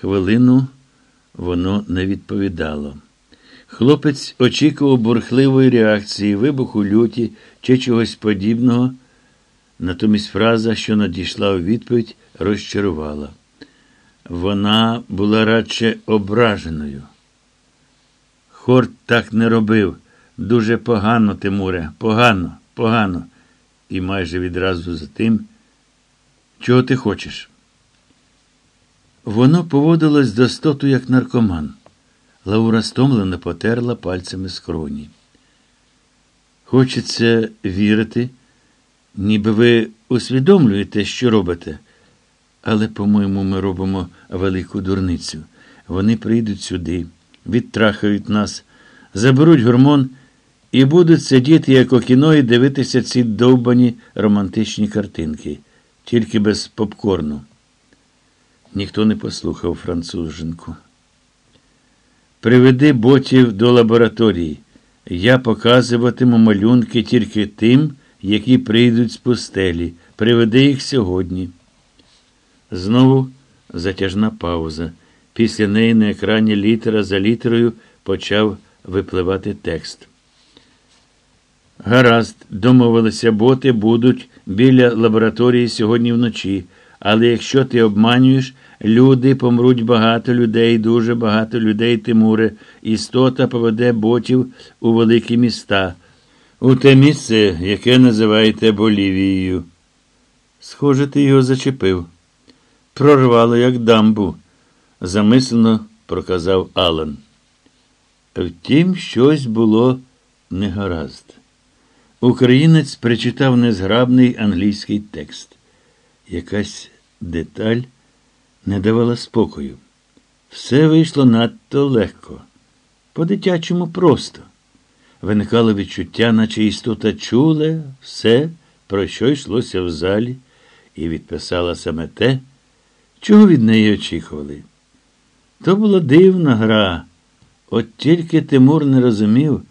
Хвилину воно не відповідало. Хлопець очікував бурхливої реакції, вибуху люті чи чогось подібного. Натомість фраза, що надійшла у відповідь, розчарувала. Вона була радше ображеною. Хорт так не робив. Дуже погано, Тимуре, погано, погано. І майже відразу за тим, чого ти хочеш. Воно поводилось до стоту, як наркоман. Лаура стомлено потерла пальцями скроні. Хочеться вірити, ніби ви усвідомлюєте, що робите. Але, по-моєму, ми робимо велику дурницю. Вони прийдуть сюди, відтрахають нас, заберуть гормон і будуть сидіти, як у кіно, і дивитися ці довбані романтичні картинки, тільки без попкорну. Ніхто не послухав француженку. Приведи ботів до лабораторії. Я показуватиму малюнки тільки тим, які прийдуть з пустелі. Приведи їх сьогодні. Знову затяжна пауза. Після неї на екрані літера за літерою почав випливати текст. Гаразд, домовилися, боти будуть біля лабораторії сьогодні вночі. Але якщо ти обманюєш, люди помруть багато людей, дуже багато людей, Тимуре. Істота поведе ботів у великі міста, у те місце, яке називаєте Болівією. Схоже, ти його зачепив. Прорвало, як дамбу, замислено проказав Алан. Втім, щось було негаразд. Українець прочитав незграбний англійський текст. Якась деталь не давала спокою. Все вийшло надто легко, по-дитячому просто. Виникало відчуття, наче істота чула все, про що йшлося в залі, і відписала саме те, чого від неї очікували. То була дивна гра, от тільки Тимур не розумів,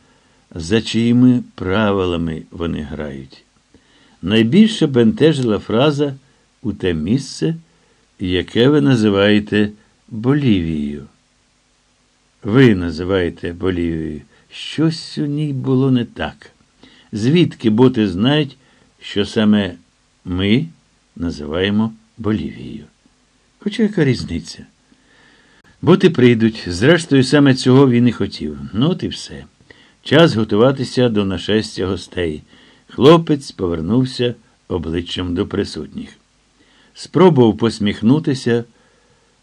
за чиїми правилами вони грають. Найбільше бентежила фраза у те місце, яке ви називаєте Болівією. Ви називаєте Болівією. Щось у ній було не так. Звідки боти знають, що саме ми називаємо Болівією? Хоча яка різниця? Боти прийдуть, зрештою, саме цього він і хотів. Ну, от і все. Час готуватися до нашестя гостей. Хлопець повернувся обличчям до присутніх. Спробував посміхнутися,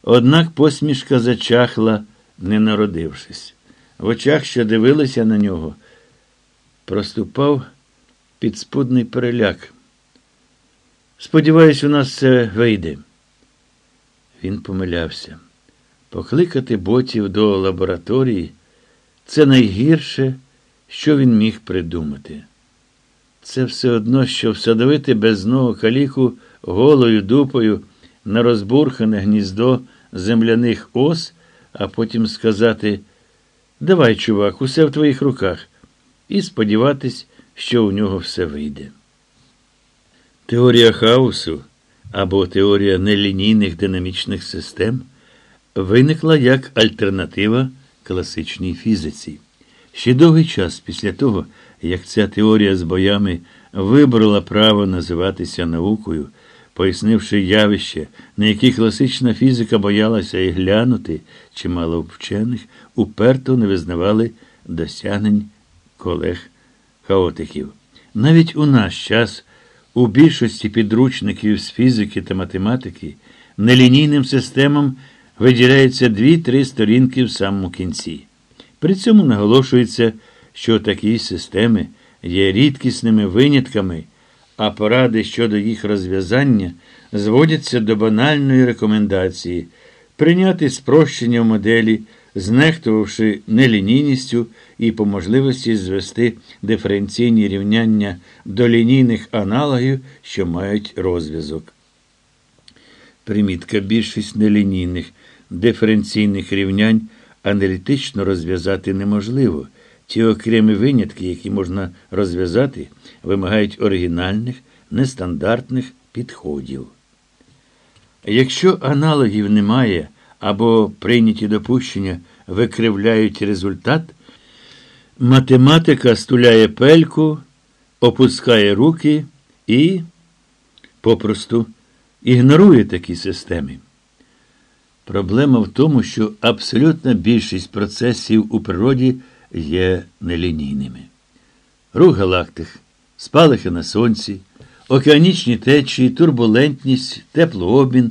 однак посмішка зачахла, не народившись. В очах, що дивилися на нього, проступав підспудний переляк. Сподіваюсь, у нас це вийде. Він помилявся. Покликати ботів до лабораторії це найгірше, що він міг придумати. Це все одно, що всадовити безного каліку голою дупою на розбурхане гніздо земляних ос, а потім сказати Давай, чувак, усе в твоїх руках, і сподіватись, що у нього все вийде. Теорія хаосу або теорія нелінійних динамічних систем виникла як альтернатива класичній фізиці. Ще довгий час після того, як ця теорія з боями вибрала право називатися наукою, пояснивши явище, на які класична фізика боялася і глянути, чимало вчених уперто не визнавали досягнень колег хаотиків. Навіть у наш час у більшості підручників з фізики та математики нелінійним системам виділяється дві-три сторінки в самому кінці. При цьому наголошується, що такі системи є рідкісними винятками, а поради щодо їх розв'язання зводяться до банальної рекомендації прийняти спрощення в моделі, знехтувавши нелінійністю і по можливості звести диференційні рівняння до лінійних аналогів, що мають розв'язок. Примітка більшість нелінійних диференційних рівнянь аналітично розв'язати неможливо. Ті окремі винятки, які можна розв'язати, вимагають оригінальних, нестандартних підходів. Якщо аналогів немає, або прийняті допущення викривляють результат, математика стуляє пельку, опускає руки і попросту ігнорує такі системи. Проблема в тому, що абсолютна більшість процесів у природі є нелінійними. Рух галактик, спалахи на сонці, океанічні течії, турбулентність, теплообмін,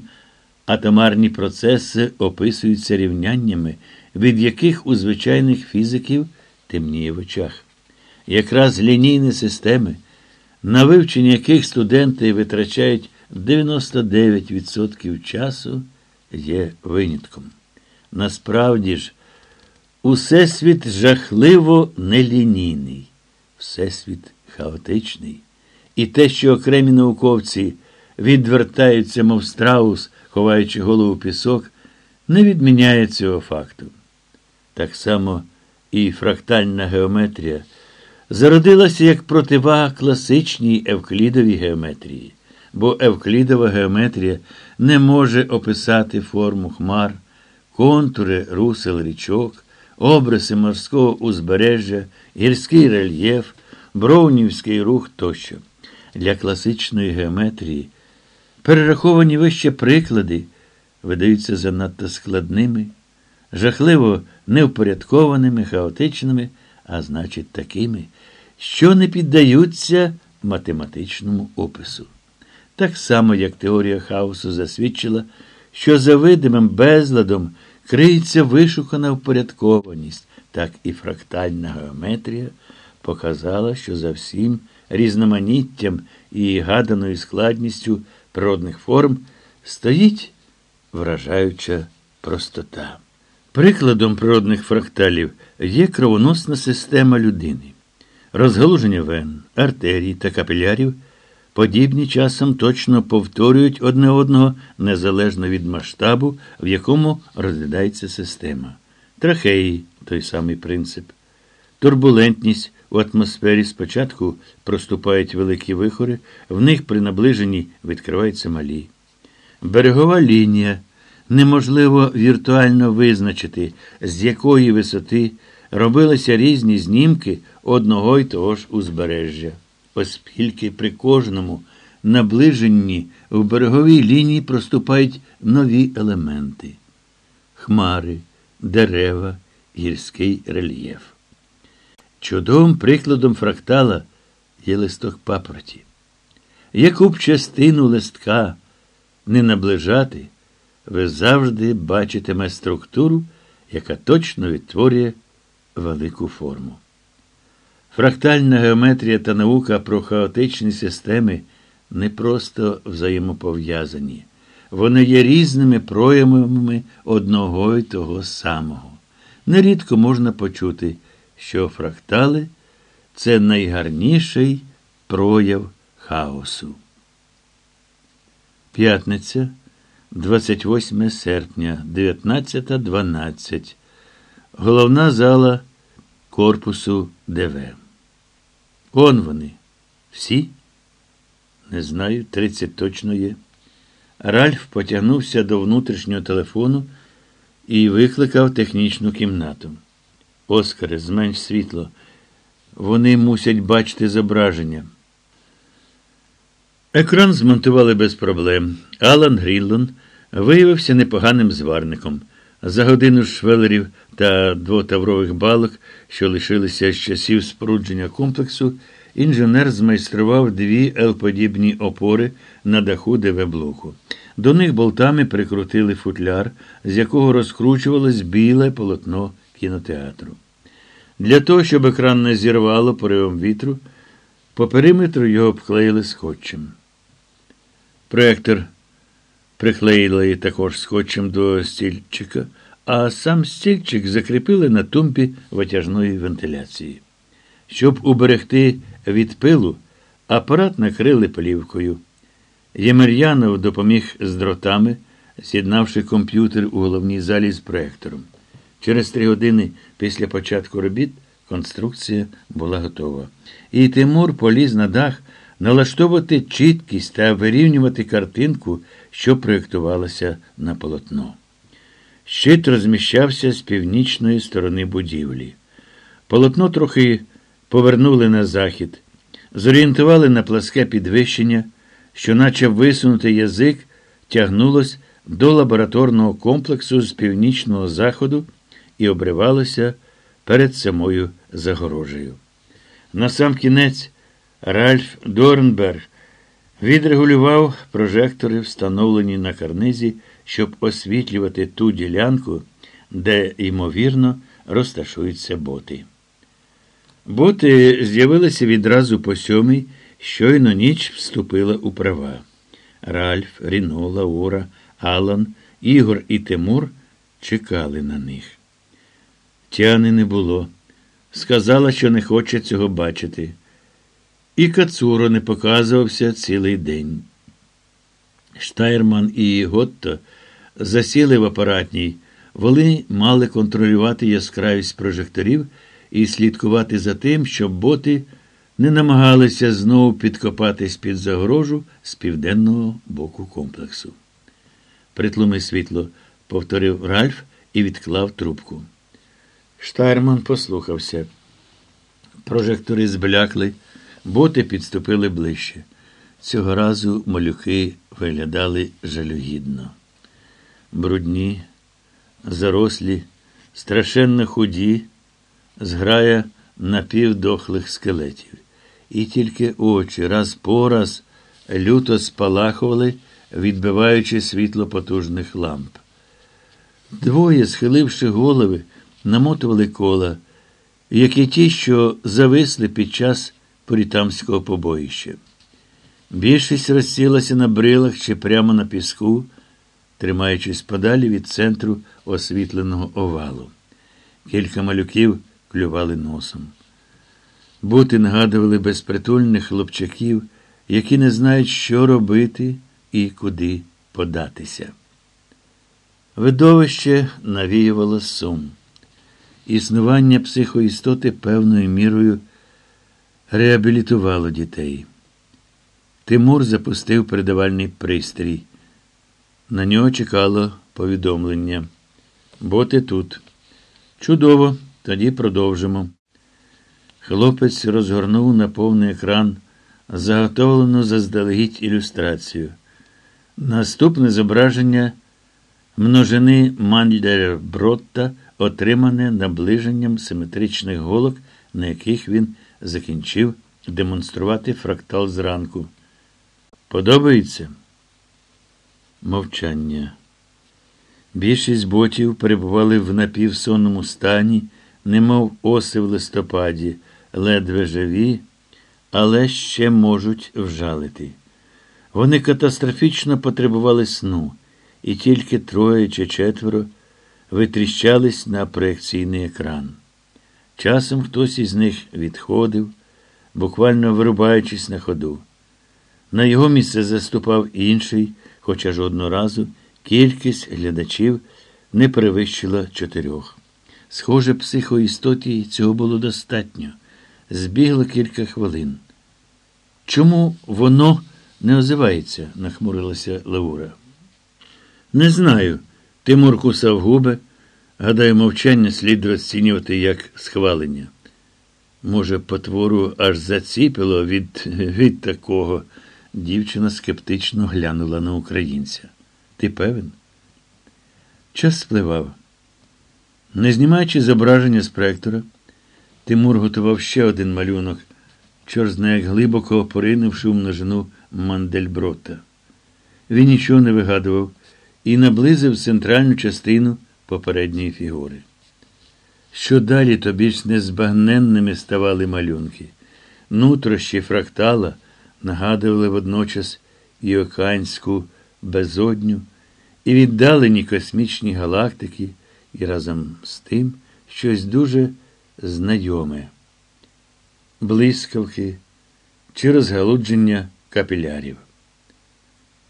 атомарні процеси описуються рівняннями, від яких у звичайних фізиків темніє в очах. Якраз лінійні системи, на вивчення яких студенти витрачають 99% часу, є винятком. Насправді ж, усесвіт жахливо нелінійний, всесвіт хаотичний. І те, що окремі науковці відвертаються, мов страус, ховаючи голову в пісок, не відміняє цього факту. Так само і фрактальна геометрія зародилася як противага класичній евклідовій геометрії, бо евклідова геометрія не може описати форму хмар, контури русел річок, обриси морського узбережжя, гірський рельєф, броунівський рух тощо. Для класичної геометрії перераховані вище приклади видаються занадто складними, жахливо невпорядкованими, хаотичними, а значить, такими, що не піддаються математичному опису. Так само, як теорія хаосу засвідчила, що за видимим безладом криється вишукана впорядкованість, так і фрактальна геометрія показала, що за всім різноманіттям і гаданою складністю природних форм стоїть вражаюча простота. Прикладом природних фракталів є кровоносна система людини. Розгалуження вен, артерій та капілярів подібні часом точно повторюють одне одного незалежно від масштабу, в якому розглядається система. Трахеї той самий принцип. Турбулентність у атмосфері спочатку проступають великі вихори, в них при наближенні відкриваються малі. Берегова лінія неможливо віртуально визначити, з якої висоти робилися різні знімки одного й того ж узбережжя, оскільки при кожному наближенні в береговій лінії проступають нові елементи хмари, дерева, гірський рельєф. Чудовим прикладом фрактала є листок папороті. Яку б частину листка не наближати, ви завжди бачитиме структуру, яка точно відтворює велику форму. Фрактальна геометрія та наука про хаотичні системи не просто взаємопов'язані. Вони є різними проявами одного й того самого. Нерідко можна почути що фрактали це найгарніший прояв хаосу. П'ятниця, 28 серпня, 19.12. Головна зала корпусу ДВ. Он вони. Всі? Не знаю, 30 точно є. Ральф потягнувся до внутрішнього телефону і викликав технічну кімнату. Оскаре, зменш світло. Вони мусять бачити зображення. Екран змонтували без проблем. Алан Грінлон виявився непоганим зварником. За годину швелерів та двотаврових балок, що лишилися з часів спорудження комплексу, інженер змайстрував дві Л-подібні опори на даху ДВ-блоку. До них болтами прикрутили футляр, з якого розкручувалось біле полотно кінотеатру. Для того, щоб екран не зірвало поривом вітру, по периметру його обклеїли скотчем. Проектор приклеїли також скотчем до стільчика, а сам стільчик закріпили на тумпі витяжної вентиляції. Щоб уберегти від пилу, апарат накрили плівкою. Ємельянов допоміг з дротами, з'єднавши комп'ютер у головній залі з проектором. Через три години після початку робіт конструкція була готова. І Тимур поліз на дах налаштовувати чіткість та вирівнювати картинку, що проєктувалася на полотно. Щит розміщався з північної сторони будівлі. Полотно трохи повернули на захід, зорієнтували на пласке підвищення, що, наче висунутий язик, тягнулось до лабораторного комплексу з північного заходу і обривалося перед самою загорожею. Насамкінець Ральф Дорнберг відрегулював прожектори, встановлені на карнизі, щоб освітлювати ту ділянку, де, ймовірно, розташуються боти. Боти з'явилися відразу по сьомій, щойно ніч вступила у права. Ральф, Ріно, Лаура, Алан, Ігор і Тимур чекали на них. Тяни не було. Сказала, що не хоче цього бачити. І Кацуро не показувався цілий день. Штайрман і Готто засіли в апаратній. Вони мали контролювати яскравість прожекторів і слідкувати за тим, щоб боти не намагалися знову підкопатись під загорожу з південного боку комплексу. Притлуми світло, повторив Ральф і відклав трубку. Штайрман послухався. Прожектори зблякли, боти підступили ближче. Цього разу малюки виглядали жалюгідно. Брудні, зарослі, страшенно худі, зграя напівдохлих скелетів. І тільки очі раз по раз люто спалахували, відбиваючи світло потужних ламп. Двоє, схиливши голови, намотували кола, як і ті, що зависли під час порітамського побоїща. Більшість розсілася на брилах чи прямо на піску, тримаючись подалі від центру освітленого овалу. Кілька малюків клювали носом. Бути нагадували безпритульних хлопчаків, які не знають, що робити і куди податися. Видовище навіювало сум. Існування психоістоти певною мірою реабілітувало дітей. Тимур запустив передавальний пристрій. На нього чекало повідомлення. Боти тут. Чудово, тоді продовжимо. Хлопець розгорнув на повний екран заготовлену заздалегідь ілюстрацію. Наступне зображення множини Мандельбротта, отримане наближенням симетричних голок, на яких він закінчив демонструвати фрактал зранку. Подобається? Мовчання. Більшість ботів перебували в напівсонному стані, немов оси в листопаді, ледве живі, але ще можуть вжалити. Вони катастрофічно потребували сну, і тільки троє чи четверо витріщались на проекційний екран. Часом хтось із них відходив, буквально вирубаючись на ходу. На його місце заступав інший, хоча жодного разу кількість глядачів не перевищила чотирьох. Схоже, психоістоті цього було достатньо. Збігло кілька хвилин. Чому воно не озивається? нахмурилася Лаура. Не знаю. Тимур кусав губи. Гадаю, мовчання слід розцінювати як схвалення. Може, потвору аж заціпило від, від такого. Дівчина скептично глянула на українця. Ти певен? Час спливав. Не знімаючи зображення з проектора, Тимур готував ще один малюнок, чорзна як глибоко поринувши в множину Мандельброта. Він нічого не вигадував і наблизив центральну частину попередньої фігури. Що далі, то більш незбагненними ставали малюнки. Нутрощі фрактала нагадували водночас і океанську безодню, і віддалені космічні галактики, і разом з тим щось дуже знайоме, блискавки чи розгалудження капілярів.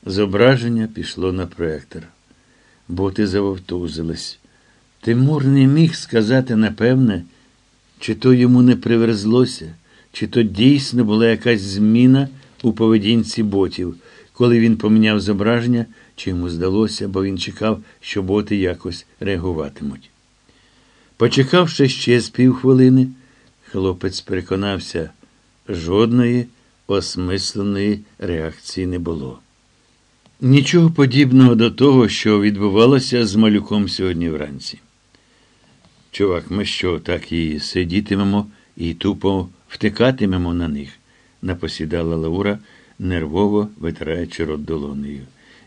Зображення пішло на проектор. Боти завовтузились. Тимур не міг сказати напевне, чи то йому не приверзлося, чи то дійсно була якась зміна у поведінці ботів. коли він поміняв зображення, чи йому здалося, бо він чекав, що боти якось реагуватимуть. Почекавши ще з півхвилини, хлопець переконався, жодної осмисленої реакції не було. Нічого подібного до того, що відбувалося з малюком сьогодні вранці. Чувак, ми що, так і сидітимемо і тупо втикатимемо на них, напосідала Лаура, нервово витираючи рот долонею.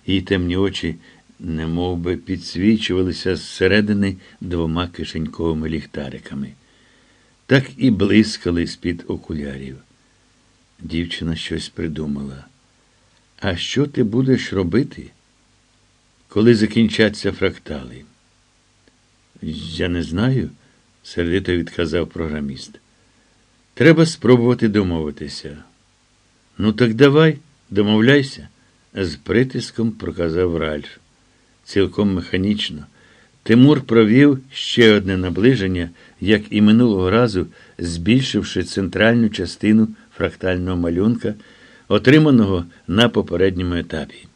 Її темні очі немов би підсвічувалися зсередини двома кишеньковими ліхтариками. Так і блискали з-під окулярів. Дівчина щось придумала. А що ти будеш робити, коли закінчаться фрактали? Я не знаю, сердито відказав програміст. Треба спробувати домовитися. Ну, так давай, домовляйся, з притиском проказав Ральф. Цілком механічно. Тимур провів ще одне наближення, як і минулого разу, збільшивши центральну частину фрактального малюнка, отриманого на попередньому етапі.